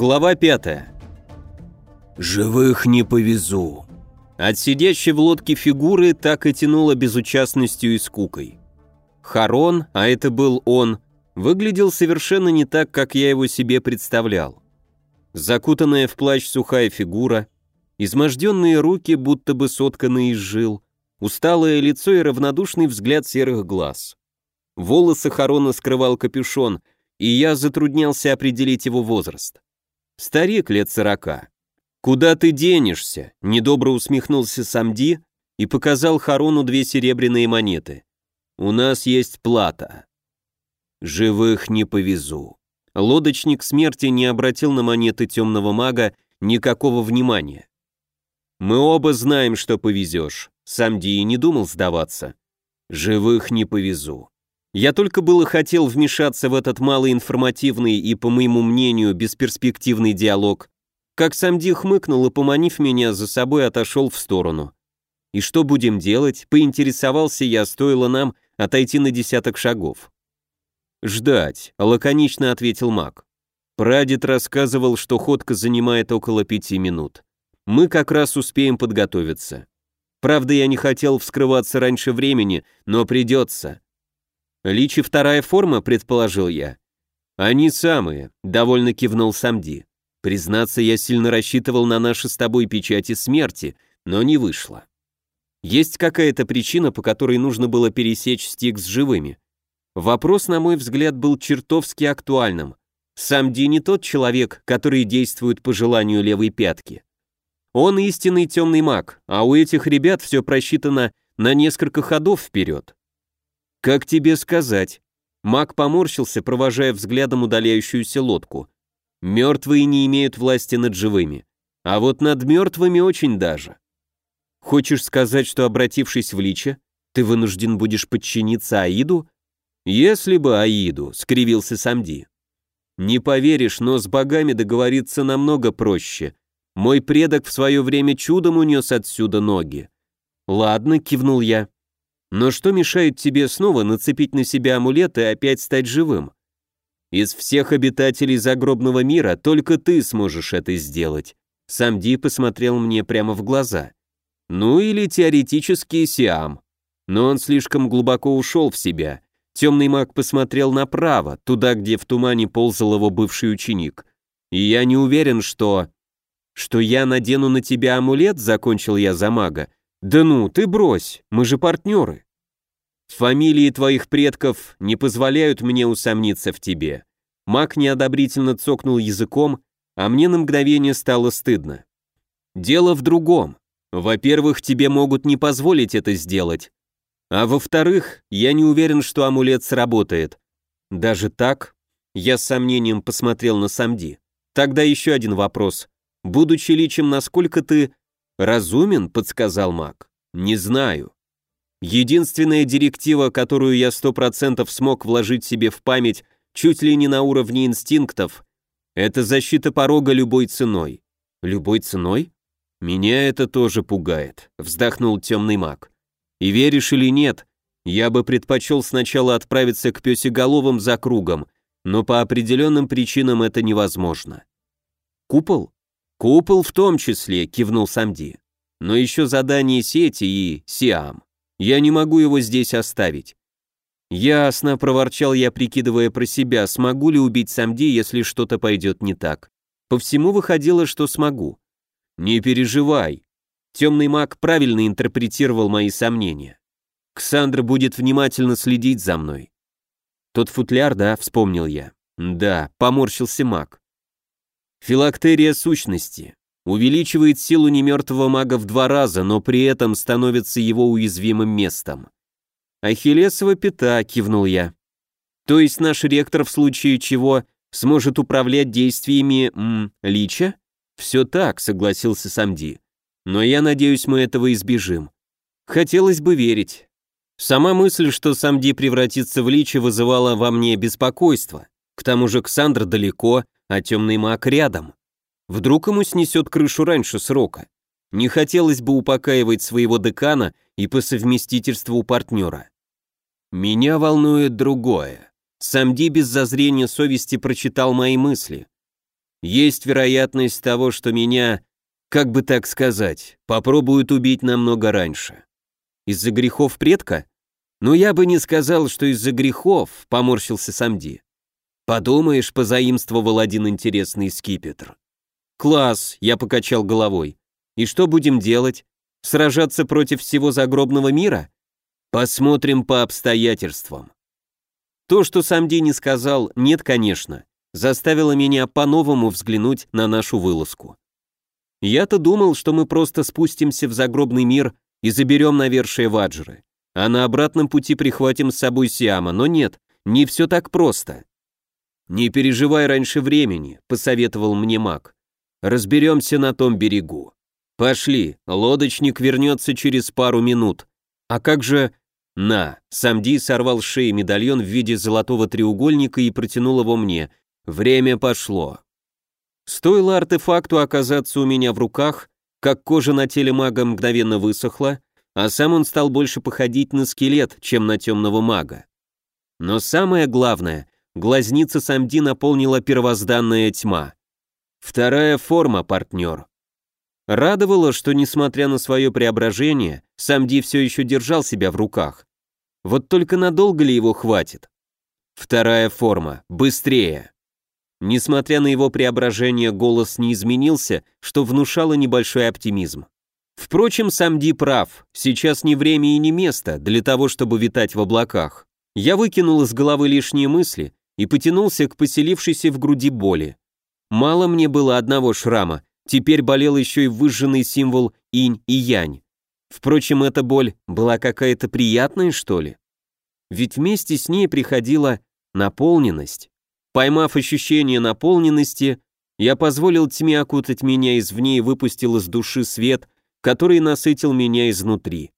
Глава 5. «Живых не повезу». От сидящей в лодке фигуры так и тянуло безучастностью и скукой. Харон, а это был он, выглядел совершенно не так, как я его себе представлял. Закутанная в плащ сухая фигура, изможденные руки, будто бы сотканные из жил, усталое лицо и равнодушный взгляд серых глаз. Волосы Харона скрывал капюшон, и я затруднялся определить его возраст. Старик лет сорока. «Куда ты денешься?» — недобро усмехнулся Самди и показал Харону две серебряные монеты. «У нас есть плата». «Живых не повезу». Лодочник смерти не обратил на монеты темного мага никакого внимания. «Мы оба знаем, что повезешь». Самди и не думал сдаваться. «Живых не повезу». Я только было хотел вмешаться в этот малоинформативный и, по моему мнению, бесперспективный диалог, как Самди хмыкнул и, поманив меня за собой, отошел в сторону. «И что будем делать?» — поинтересовался я, стоило нам отойти на десяток шагов. «Ждать», — лаконично ответил маг. Прадед рассказывал, что ходка занимает около пяти минут. Мы как раз успеем подготовиться. Правда, я не хотел вскрываться раньше времени, но придется. Личи вторая форма, предположил я. Они самые, довольно кивнул Самди. Признаться, я сильно рассчитывал на наши с тобой печати смерти, но не вышло. Есть какая-то причина, по которой нужно было пересечь стик с живыми. Вопрос, на мой взгляд, был чертовски актуальным. Самди не тот человек, который действует по желанию левой пятки. Он истинный темный маг, а у этих ребят все просчитано на несколько ходов вперед. «Как тебе сказать?» Маг поморщился, провожая взглядом удаляющуюся лодку. «Мертвые не имеют власти над живыми. А вот над мертвыми очень даже. Хочешь сказать, что, обратившись в лича, ты вынужден будешь подчиниться Аиду?» «Если бы Аиду», — скривился Самди. «Не поверишь, но с богами договориться намного проще. Мой предок в свое время чудом унес отсюда ноги». «Ладно», — кивнул я. Но что мешает тебе снова нацепить на себя амулет и опять стать живым? Из всех обитателей загробного мира только ты сможешь это сделать. Сам Ди посмотрел мне прямо в глаза. Ну или теоретически Сиам. Но он слишком глубоко ушел в себя. Темный маг посмотрел направо, туда, где в тумане ползал его бывший ученик. И я не уверен, что... Что я надену на тебя амулет, закончил я за мага, «Да ну, ты брось, мы же партнеры». «Фамилии твоих предков не позволяют мне усомниться в тебе». Маг неодобрительно цокнул языком, а мне на мгновение стало стыдно. «Дело в другом. Во-первых, тебе могут не позволить это сделать. А во-вторых, я не уверен, что амулет сработает. Даже так?» Я с сомнением посмотрел на Самди. «Тогда еще один вопрос. Будучи личем, насколько ты «Разумен?» — подсказал маг. «Не знаю. Единственная директива, которую я сто процентов смог вложить себе в память чуть ли не на уровне инстинктов, это защита порога любой ценой». «Любой ценой?» «Меня это тоже пугает», — вздохнул темный маг. «И веришь или нет, я бы предпочел сначала отправиться к песеголовым за кругом, но по определенным причинам это невозможно». «Купол?» «Купол в том числе», — кивнул Самди. «Но еще задание сети и Сиам. Я не могу его здесь оставить». «Ясно», — проворчал я, прикидывая про себя, смогу ли убить Самди, если что-то пойдет не так. По всему выходило, что смогу. «Не переживай». Темный маг правильно интерпретировал мои сомнения. Ксандра будет внимательно следить за мной. Тот футляр, да, вспомнил я. Да, поморщился маг. Филактерия сущности. Увеличивает силу немертвого мага в два раза, но при этом становится его уязвимым местом. «Ахиллесова пята», — кивнул я. «То есть наш ректор в случае чего сможет управлять действиями, м, лича?» «Все так», — согласился Самди. «Но я надеюсь, мы этого избежим. Хотелось бы верить». Сама мысль, что Самди превратится в лича, вызывала во мне беспокойство. К тому же Ксандр далеко, а темный маг рядом. Вдруг ему снесет крышу раньше срока. Не хотелось бы упокаивать своего декана и по совместительству партнера. Меня волнует другое. Самди без зазрения совести прочитал мои мысли. есть вероятность того, что меня, как бы так сказать, попробуют убить намного раньше. Из-за грехов предка? Ну, я бы не сказал, что из-за грехов, поморщился Самди. Подумаешь, позаимствовал один интересный скипетр. Класс, я покачал головой. И что будем делать? Сражаться против всего загробного мира? Посмотрим по обстоятельствам. То, что Самди не сказал «нет, конечно», заставило меня по-новому взглянуть на нашу вылазку. Я-то думал, что мы просто спустимся в загробный мир и заберем навершие ваджры, а на обратном пути прихватим с собой Сиама, но нет, не все так просто. «Не переживай раньше времени», — посоветовал мне маг. «Разберемся на том берегу. Пошли, лодочник вернется через пару минут. А как же...» «На!» Самди сорвал с шеи медальон в виде золотого треугольника и протянул его мне. «Время пошло». Стоило артефакту оказаться у меня в руках, как кожа на теле мага мгновенно высохла, а сам он стал больше походить на скелет, чем на темного мага. Но самое главное, глазница Самди наполнила первозданная тьма. Вторая форма, партнер. Радовало, что, несмотря на свое преображение, Самди все еще держал себя в руках. Вот только надолго ли его хватит? Вторая форма. Быстрее. Несмотря на его преображение, голос не изменился, что внушало небольшой оптимизм. Впрочем, Самди прав, сейчас не время и не место для того, чтобы витать в облаках. Я выкинул из головы лишние мысли и потянулся к поселившейся в груди боли. Мало мне было одного шрама, Теперь болел еще и выжженный символ инь и янь. Впрочем, эта боль была какая-то приятная, что ли? Ведь вместе с ней приходила наполненность. Поймав ощущение наполненности, я позволил тьме окутать меня извне и выпустил из души свет, который насытил меня изнутри.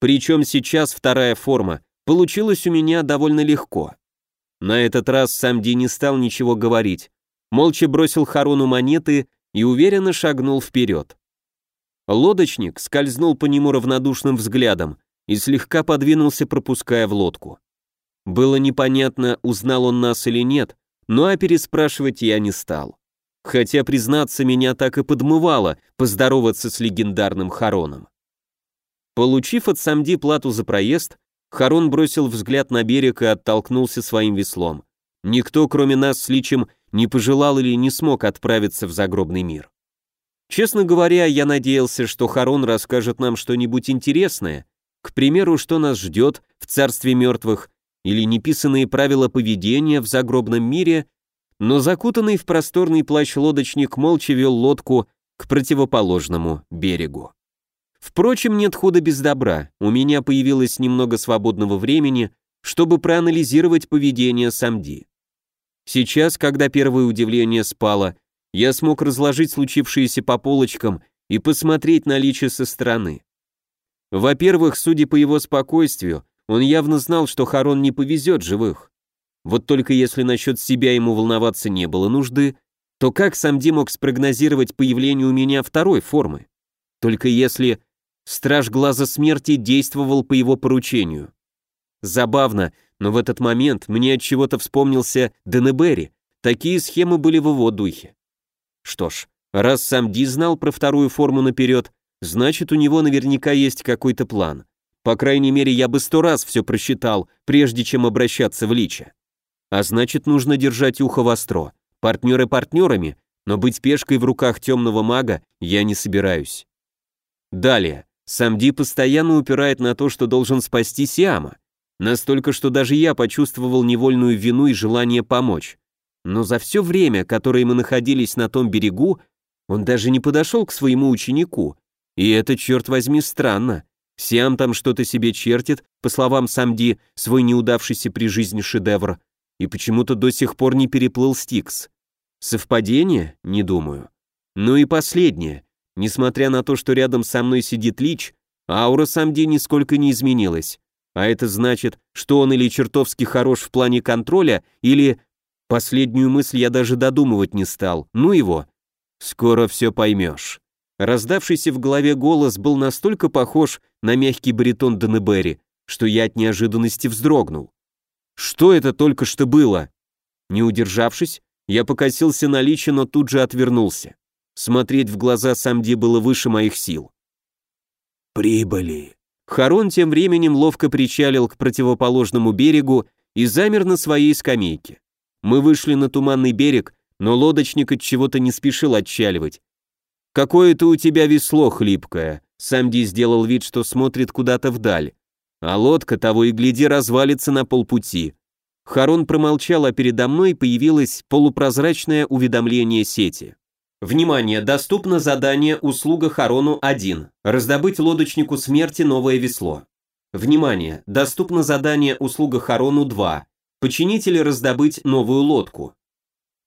Причем сейчас вторая форма получилась у меня довольно легко. На этот раз сам Ди не стал ничего говорить, молча бросил Харуну монеты и уверенно шагнул вперед. Лодочник скользнул по нему равнодушным взглядом и слегка подвинулся, пропуская в лодку. Было непонятно, узнал он нас или нет, но а переспрашивать я не стал. Хотя, признаться, меня так и подмывало поздороваться с легендарным Хароном. Получив от Самди плату за проезд, Харон бросил взгляд на берег и оттолкнулся своим веслом. Никто, кроме нас с Личем, не пожелал или не смог отправиться в загробный мир. Честно говоря, я надеялся, что Харон расскажет нам что-нибудь интересное, к примеру, что нас ждет в царстве мертвых, или неписанные правила поведения в загробном мире, но закутанный в просторный плащ лодочник молча вел лодку к противоположному берегу. Впрочем, нет худа без добра, у меня появилось немного свободного времени, чтобы проанализировать поведение Самди. Сейчас, когда первое удивление спало, я смог разложить случившееся по полочкам и посмотреть на Лича со стороны. Во-первых, судя по его спокойствию, он явно знал, что Харон не повезет живых. Вот только если насчет себя ему волноваться не было нужды, то как сам Ди мог спрогнозировать появление у меня второй формы? Только если Страж Глаза Смерти действовал по его поручению. Забавно, но в этот момент мне от чего-то вспомнился Денебери. Такие схемы были в его духе. Что ж, раз сам Ди знал про вторую форму наперед, значит у него наверняка есть какой-то план. По крайней мере, я бы сто раз все просчитал, прежде чем обращаться в лича. А значит, нужно держать ухо востро. Партнеры партнерами, но быть пешкой в руках темного мага я не собираюсь. Далее. Самди постоянно упирает на то, что должен спасти Сиама. Настолько, что даже я почувствовал невольную вину и желание помочь. Но за все время, которое мы находились на том берегу, он даже не подошел к своему ученику. И это, черт возьми, странно. Сиам там что-то себе чертит, по словам Самди, свой неудавшийся при жизни шедевр, и почему-то до сих пор не переплыл Стикс. Совпадение? Не думаю. Ну и последнее. Несмотря на то, что рядом со мной сидит Лич, аура Самди нисколько не изменилась. А это значит, что он или чертовски хорош в плане контроля, или... Последнюю мысль я даже додумывать не стал. Ну его. Скоро все поймешь. Раздавшийся в голове голос был настолько похож на мягкий баритон Денебери, что я от неожиданности вздрогнул. Что это только что было? Не удержавшись, Я покосился на Лича, но тут же отвернулся. Смотреть в глаза Самди было выше моих сил. «Прибыли». Харон тем временем ловко причалил к противоположному берегу и замер на своей скамейке. Мы вышли на туманный берег, но лодочник от чего-то не спешил отчаливать. «Какое-то у тебя весло хлипкое», Самди сделал вид, что смотрит куда-то вдаль. А лодка того и гляди развалится на полпути. Харон промолчал, а передо мной появилось полупрозрачное уведомление сети. Внимание, доступно задание «Услуга Харону-1». Раздобыть лодочнику смерти новое весло. Внимание, доступно задание «Услуга Харону-2». Починить или раздобыть новую лодку.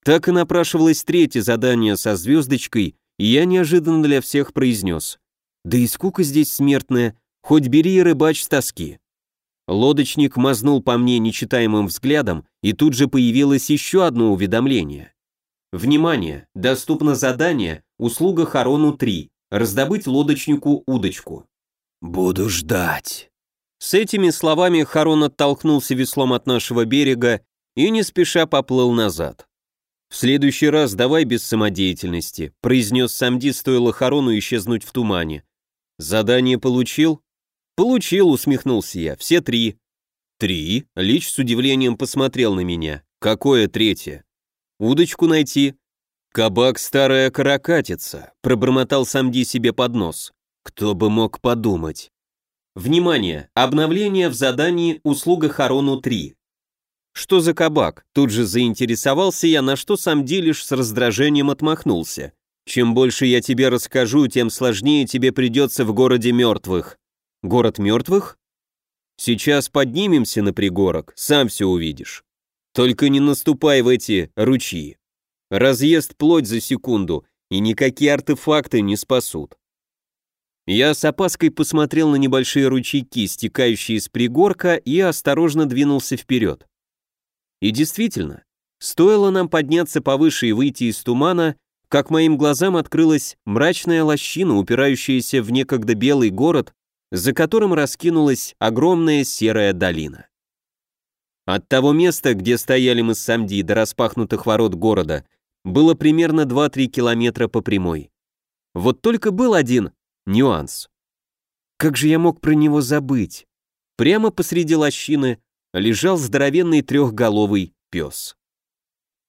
Так и напрашивалось третье задание со звездочкой, и я неожиданно для всех произнес. Да и скука здесь смертная, хоть бери и рыбач с тоски. Лодочник мазнул по мне нечитаемым взглядом, и тут же появилось еще одно уведомление. Внимание! Доступно задание «Услуга Харону-3». Раздобыть лодочнику удочку. «Буду ждать». С этими словами Харон оттолкнулся веслом от нашего берега и не спеша поплыл назад. «В следующий раз давай без самодеятельности», произнес Самди, стоило Харону исчезнуть в тумане. «Задание получил?» «Получил», усмехнулся я, «все три». «Три?» Лич с удивлением посмотрел на меня. «Какое третье?» «Удочку найти». «Кабак старая каракатица», пробормотал Самди себе под нос. «Кто бы мог подумать?» Внимание! Обновление в задании «Услуга Харону 3». Что за кабак? Тут же заинтересовался я, на что сам Дилиш с раздражением отмахнулся. Чем больше я тебе расскажу, тем сложнее тебе придется в городе мертвых. Город мертвых? Сейчас поднимемся на пригорок, сам все увидишь. Только не наступай в эти ручьи. Разъест плоть за секунду, и никакие артефакты не спасут. Я с опаской посмотрел на небольшие ручейки, стекающие с пригорка, и осторожно двинулся вперед. И действительно, стоило нам подняться повыше и выйти из тумана, как моим глазам открылась мрачная лощина, упирающаяся в некогда белый город, за которым раскинулась огромная серая долина. От того места, где стояли мы с Самди до распахнутых ворот города, было примерно 2-3 километра по прямой. Вот только был один Нюанс. Как же я мог про него забыть? Прямо посреди лощины лежал здоровенный трехголовый пес.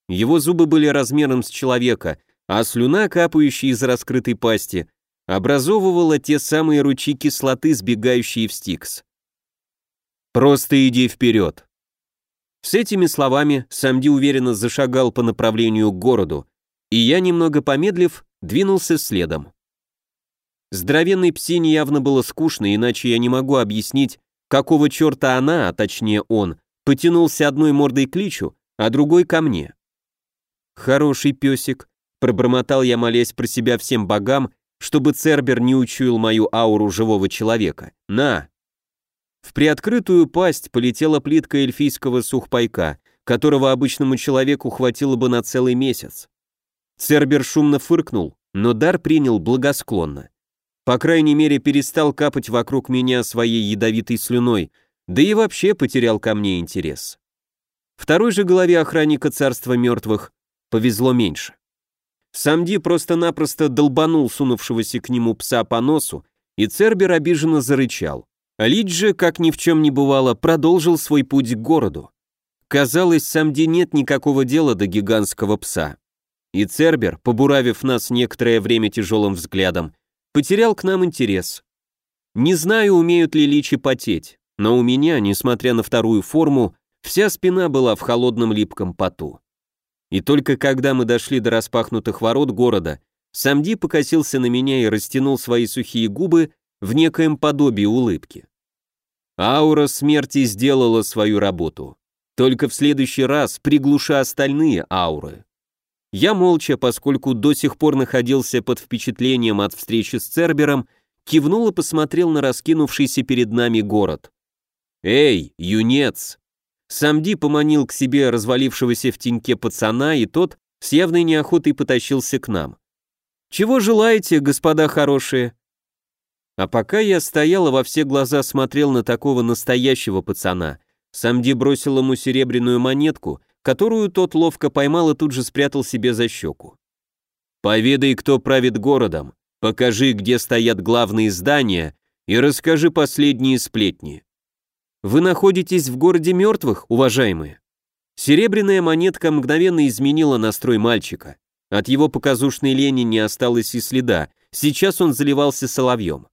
Его зубы были размером с человека, а слюна, капающая из раскрытой пасти, образовывала те самые ручьи кислоты, сбегающие в стикс. «Просто иди вперед!» С этими словами Самди уверенно зашагал по направлению к городу, и я, немного помедлив, двинулся следом. Здоровенной псине явно было скучно, иначе я не могу объяснить, какого черта она, а точнее он, потянулся одной мордой к личу, а другой ко мне. «Хороший песик», — пробормотал я, молясь про себя всем богам, чтобы Цербер не учуял мою ауру живого человека. «На!» В приоткрытую пасть полетела плитка эльфийского сухпайка, которого обычному человеку хватило бы на целый месяц. Цербер шумно фыркнул, но дар принял благосклонно. По крайней мере, перестал капать вокруг меня своей ядовитой слюной, да и вообще потерял ко мне интерес. Второй же голове охранника царства мертвых повезло меньше. Самди просто-напросто долбанул сунувшегося к нему пса по носу, и Цербер обиженно зарычал. Лидж же, как ни в чем не бывало, продолжил свой путь к городу. Казалось, Самди нет никакого дела до гигантского пса. И Цербер, побуравив нас некоторое время тяжелым взглядом, потерял к нам интерес. Не знаю, умеют ли личи потеть, но у меня, несмотря на вторую форму, вся спина была в холодном липком поту. И только когда мы дошли до распахнутых ворот города, Самди покосился на меня и растянул свои сухие губы в некоем подобии улыбки. Аура смерти сделала свою работу. Только в следующий раз приглуша остальные ауры. Я молча, поскольку до сих пор находился под впечатлением от встречи с Цербером, кивнул и посмотрел на раскинувшийся перед нами город. «Эй, юнец!» Самди поманил к себе развалившегося в теньке пацана, и тот с явной неохотой потащился к нам. «Чего желаете, господа хорошие?» А пока я стоял и во все глаза смотрел на такого настоящего пацана, Самди бросил ему серебряную монетку, которую тот ловко поймал и тут же спрятал себе за щеку. «Поведай, кто правит городом, покажи, где стоят главные здания и расскажи последние сплетни». «Вы находитесь в городе мертвых, уважаемые?» Серебряная монетка мгновенно изменила настрой мальчика. От его показушной лени не осталось и следа, сейчас он заливался соловьем.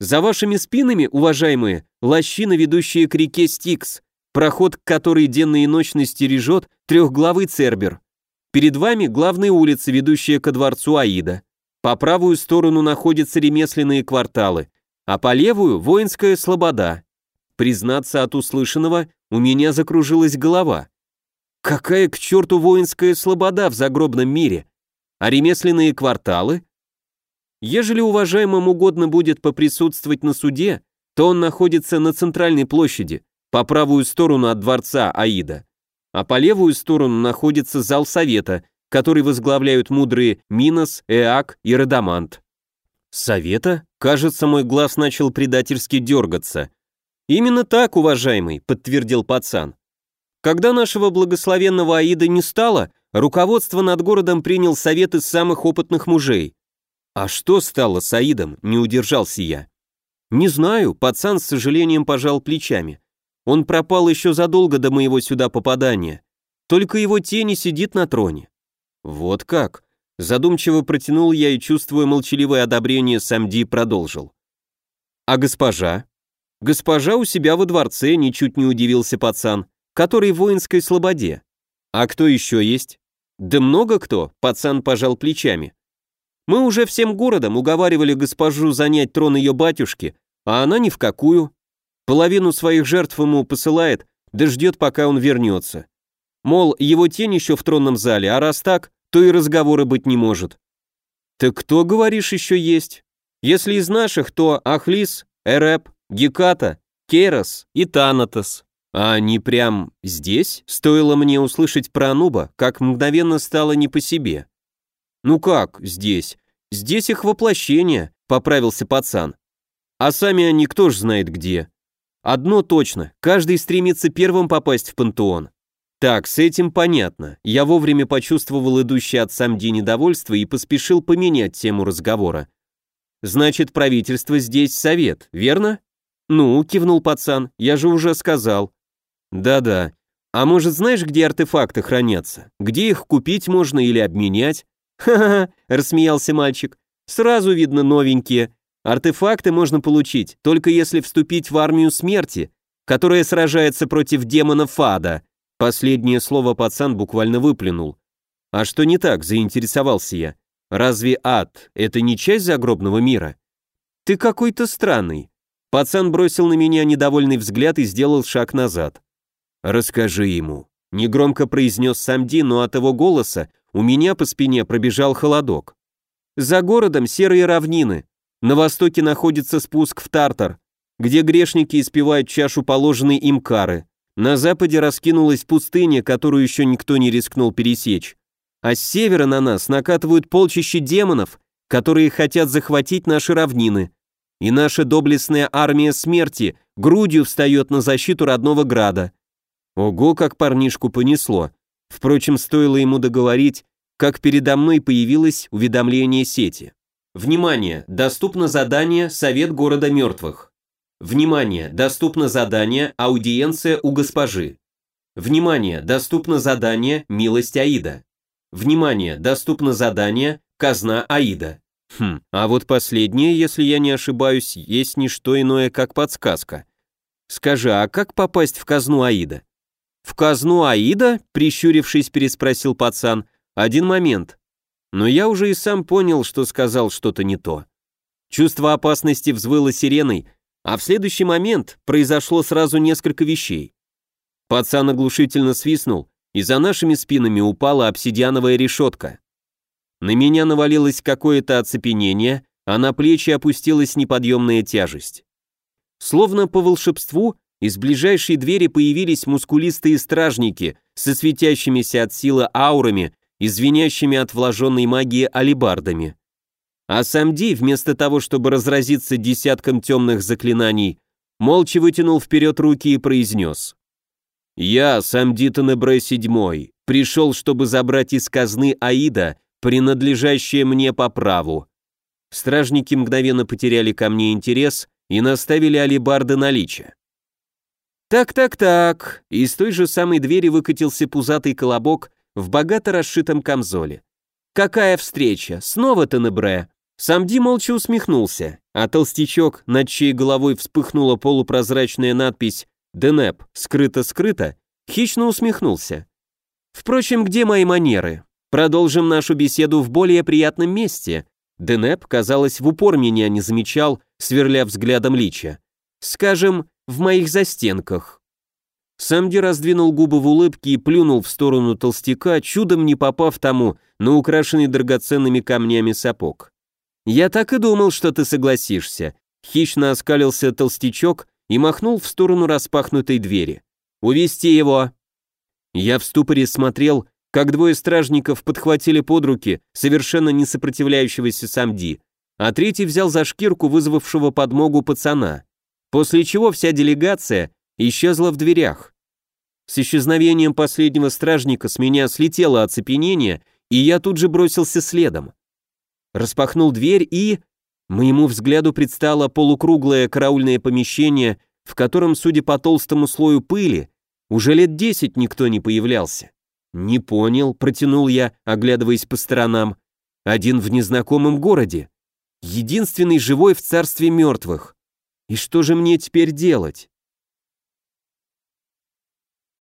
«За вашими спинами, уважаемые, лощина, ведущая к реке Стикс, проход, к которой денно и ночно стережет трехглавый Цербер. Перед вами главная улица, ведущая ко дворцу Аида. По правую сторону находятся ремесленные кварталы, а по левую – воинская слобода. Признаться от услышанного, у меня закружилась голова. Какая к черту воинская слобода в загробном мире? А ремесленные кварталы? Ежели уважаемым угодно будет поприсутствовать на суде, то он находится на центральной площади, по правую сторону от дворца Аида, а по левую сторону находится зал совета, который возглавляют мудрые Минос, Эак и Радамант. Совета? Кажется, мой глаз начал предательски дергаться. Именно так, уважаемый, подтвердил пацан. Когда нашего благословенного Аида не стало, руководство над городом принял совет из самых опытных мужей. А что стало с Аидом, не удержался я. Не знаю, пацан с сожалением пожал плечами. Он пропал еще задолго до моего сюда попадания. Только его тень сидит на троне. Вот как? Задумчиво протянул я и, чувствуя молчаливое одобрение, Самди продолжил. А госпожа? Госпожа у себя во дворце, ничуть не удивился пацан который в воинской слободе. А кто еще есть? Да много кто, пацан пожал плечами. Мы уже всем городом уговаривали госпожу занять трон ее батюшки, а она ни в какую. Половину своих жертв ему посылает, да ждет, пока он вернется. Мол, его тень еще в тронном зале, а раз так, то и разговора быть не может. Так кто, говоришь, еще есть? Если из наших, то Ахлис, Эреп, Геката, Керос и Танатос. А они прям здесь? Стоило мне услышать про Ануба, как мгновенно стало не по себе. Ну как здесь? Здесь их воплощение, поправился пацан. А сами они кто ж знает где. Одно точно, каждый стремится первым попасть в пантеон. Так, с этим понятно. Я вовремя почувствовал идущее от Самди недовольство и поспешил поменять тему разговора. Значит, правительство здесь совет, верно? Ну, кивнул пацан, я же уже сказал. Да-да. А может, знаешь, где артефакты хранятся? Где их купить можно или обменять? Ха-ха, рассмеялся мальчик. Сразу видно новенькие. Артефакты можно получить, только если вступить в армию смерти, которая сражается против демона Фада. Последнее слово пацан буквально выплюнул. А что не так, заинтересовался я. Разве ад — это не часть загробного мира? Ты какой-то странный. Пацан бросил на меня недовольный взгляд и сделал шаг назад. «Расскажи ему», — негромко произнес Самди, но от его голоса у меня по спине пробежал холодок. «За городом серые равнины. На востоке находится спуск в Тартар, где грешники испевают чашу положенной им кары. На западе раскинулась пустыня, которую еще никто не рискнул пересечь. А с севера на нас накатывают полчища демонов, которые хотят захватить наши равнины. И наша доблестная армия смерти грудью встает на защиту родного града. Ого, как парнишку понесло. Впрочем, стоило ему договорить, как передо мной появилось уведомление сети. Внимание! Доступно задание «Совет города мертвых». Внимание! Доступно задание «Аудиенция у госпожи». Внимание! Доступно задание «Милость Аида». Внимание! Доступно задание «Казна Аида». Хм, а вот последнее, если я не ошибаюсь, есть не что иное, как подсказка. Скажи, а как попасть в казну Аида? «В казну Аида?» — прищурившись, переспросил пацан. «Один момент». Но я уже и сам понял, что сказал что-то не то. Чувство опасности взвыло сиреной, а в следующий момент произошло сразу несколько вещей. Пацан оглушительно свистнул, и за нашими спинами упала обсидиановая решетка. На меня навалилось какое-то оцепенение, а на плечи опустилась неподъемная тяжесть. Словно по волшебству, из ближайшей двери появились мускулистые стражники со светящимися от силы аурами и звенящими от вложенной магии алибардами. А Самди, вместо того, чтобы разразиться десятком темных заклинаний, молча вытянул вперед руки и произнес. «Я, Самди Тенебре VII, пришел, чтобы забрать из казны Аида, принадлежащее мне по праву. Стражники мгновенно потеряли ко мне интерес и наставили алибарды на лича. Так-так-так, из той же самой двери выкатился пузатый колобок в богато расшитом камзоле. «Какая встреча? Снова Тенебре?» Самди молча усмехнулся, а толстячок, над чьей головой вспыхнула полупрозрачная надпись «Денеп, скрыто-скрыто», хищно усмехнулся. «Впрочем, где мои манеры? Продолжим нашу беседу в более приятном месте». Денеп, казалось, в упор меня не замечал, сверля взглядом лича. «Скажем, в моих застенках». Самди раздвинул губы в улыбке и плюнул в сторону толстяка, чудом не попав тому на украшенный драгоценными камнями сапог. «Я так и думал, что ты согласишься», — хищно оскалился толстячок и махнул в сторону распахнутой двери. «Увести его!» Я в ступоре смотрел, как двое стражников подхватили под руки совершенно не сопротивляющегося Самди, а третий взял за шкирку вызвавшего подмогу пацана после чего вся делегация исчезла в дверях. С исчезновением последнего стражника с меня слетело оцепенение, и я тут же бросился следом. Распахнул дверь и... Моему взгляду предстало полукруглое караульное помещение, в котором, судя по толстому слою пыли, уже лет десять никто не появлялся. «Не понял», — протянул я, оглядываясь по сторонам. «Один в незнакомом городе. Единственный живой в царстве мертвых. И что же мне теперь делать?